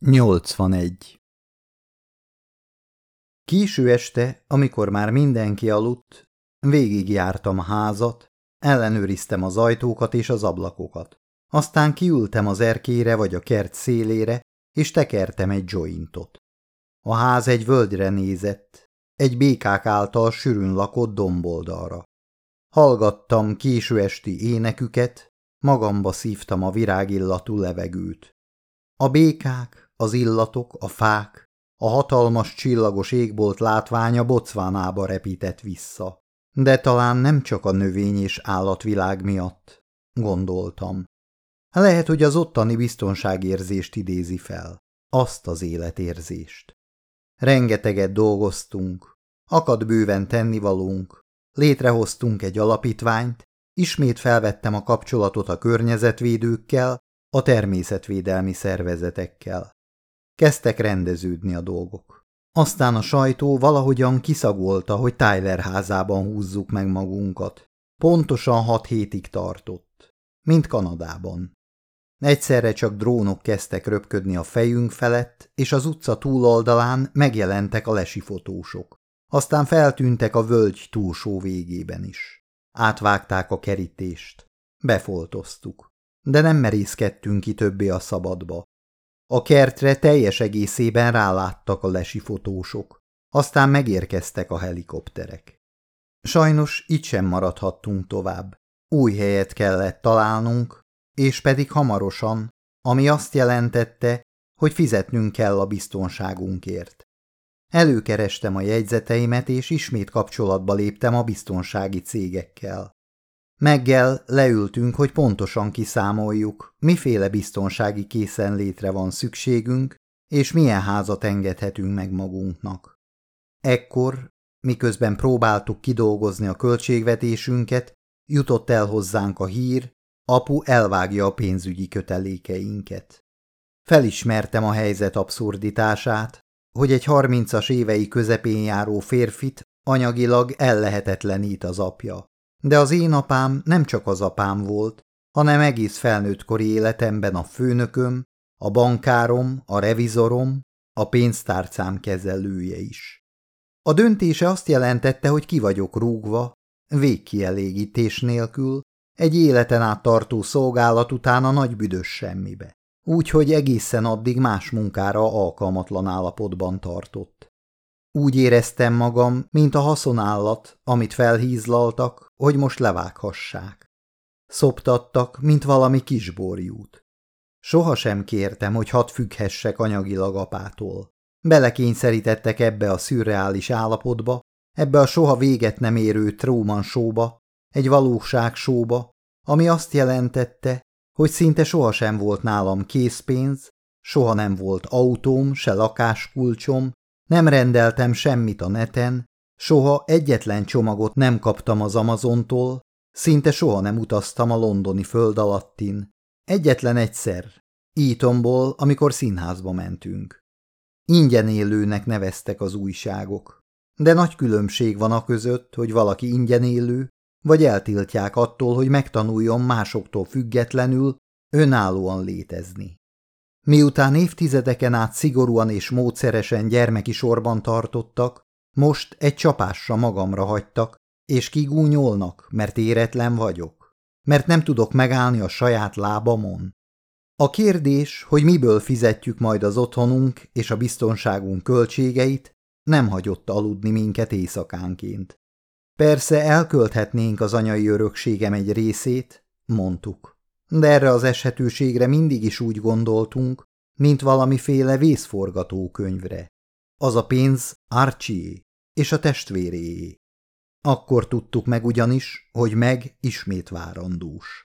81. Késő este, amikor már mindenki aludt, végigjártam a házat, ellenőriztem az ajtókat és az ablakokat. Aztán kiültem az erkére vagy a kert szélére, és tekertem egy jointot. A ház egy völgyre nézett, egy békák által sűrűn lakott domboldalra. Hallgattam késő esti éneküket, magamba szívtam a virágillatú levegőt. A békák, az illatok, a fák, a hatalmas csillagos égbolt látványa bocvánába repített vissza. De talán nem csak a növény és állatvilág miatt, gondoltam. Lehet, hogy az ottani biztonságérzést idézi fel, azt az életérzést. Rengeteget dolgoztunk, akad bőven tennivalónk, létrehoztunk egy alapítványt, ismét felvettem a kapcsolatot a környezetvédőkkel, a természetvédelmi szervezetekkel. Kezdtek rendeződni a dolgok. Aztán a sajtó valahogyan kiszagolta, hogy Tyler házában húzzuk meg magunkat. Pontosan hat hétig tartott. Mint Kanadában. Egyszerre csak drónok kezdtek röpködni a fejünk felett, és az utca túloldalán megjelentek a lesifotósok. Aztán feltűntek a völgy túlsó végében is. Átvágták a kerítést. Befoltoztuk. De nem merészkedtünk ki többé a szabadba. A kertre teljes egészében ráláttak a lesifotósok, aztán megérkeztek a helikopterek. Sajnos itt sem maradhattunk tovább. Új helyet kellett találnunk, és pedig hamarosan, ami azt jelentette, hogy fizetnünk kell a biztonságunkért. Előkerestem a jegyzeteimet, és ismét kapcsolatba léptem a biztonsági cégekkel. Meggel leültünk, hogy pontosan kiszámoljuk, miféle biztonsági készenlétre van szükségünk, és milyen házat engedhetünk meg magunknak. Ekkor, miközben próbáltuk kidolgozni a költségvetésünket, jutott el hozzánk a hír, apu elvágja a pénzügyi kötelékeinket. Felismertem a helyzet abszurditását, hogy egy harmincas évei közepén járó férfit anyagilag ellehetetlenít az apja. De az én apám nem csak az apám volt, hanem egész felnőttkori életemben a főnököm, a bankárom, a revizorom, a pénztárcám kezelője is. A döntése azt jelentette, hogy ki vagyok rúgva, végkielégítés nélkül, egy életen át tartó szolgálat után a nagy büdös semmibe, úgyhogy egészen addig más munkára alkalmatlan állapotban tartott. Úgy éreztem magam, mint a haszonállat, amit felhízlaltak, hogy most levághassák. Szoptattak, mint valami kisborjút. Soha sem kértem, hogy hadd függhessek anyagilag apától. Belekényszerítettek ebbe a szürreális állapotba, ebbe a soha véget nem érő Truman sóba, egy valóság sóba, ami azt jelentette, hogy szinte sohasem volt nálam készpénz, soha nem volt autóm, se lakáskulcsom, nem rendeltem semmit a neten, soha egyetlen csomagot nem kaptam az Amazontól, szinte soha nem utaztam a londoni föld alattin. Egyetlen egyszer, Eatonból, amikor színházba mentünk. Ingyen élőnek neveztek az újságok. De nagy különbség van a között, hogy valaki ingyen élő, vagy eltiltják attól, hogy megtanuljon másoktól függetlenül, önállóan létezni. Miután évtizedeken át szigorúan és módszeresen gyermeki sorban tartottak, most egy csapásra magamra hagytak, és kigúnyolnak, mert éretlen vagyok, mert nem tudok megállni a saját lábamon. A kérdés, hogy miből fizetjük majd az otthonunk és a biztonságunk költségeit, nem hagyott aludni minket éjszakánként. Persze elkölthetnénk az anyai örökségem egy részét, mondtuk de erre az eshetőségre mindig is úgy gondoltunk, mint valamiféle vészforgatókönyvre. Az a pénz Archie és a testvéréé. Akkor tudtuk meg ugyanis, hogy meg ismét várandós.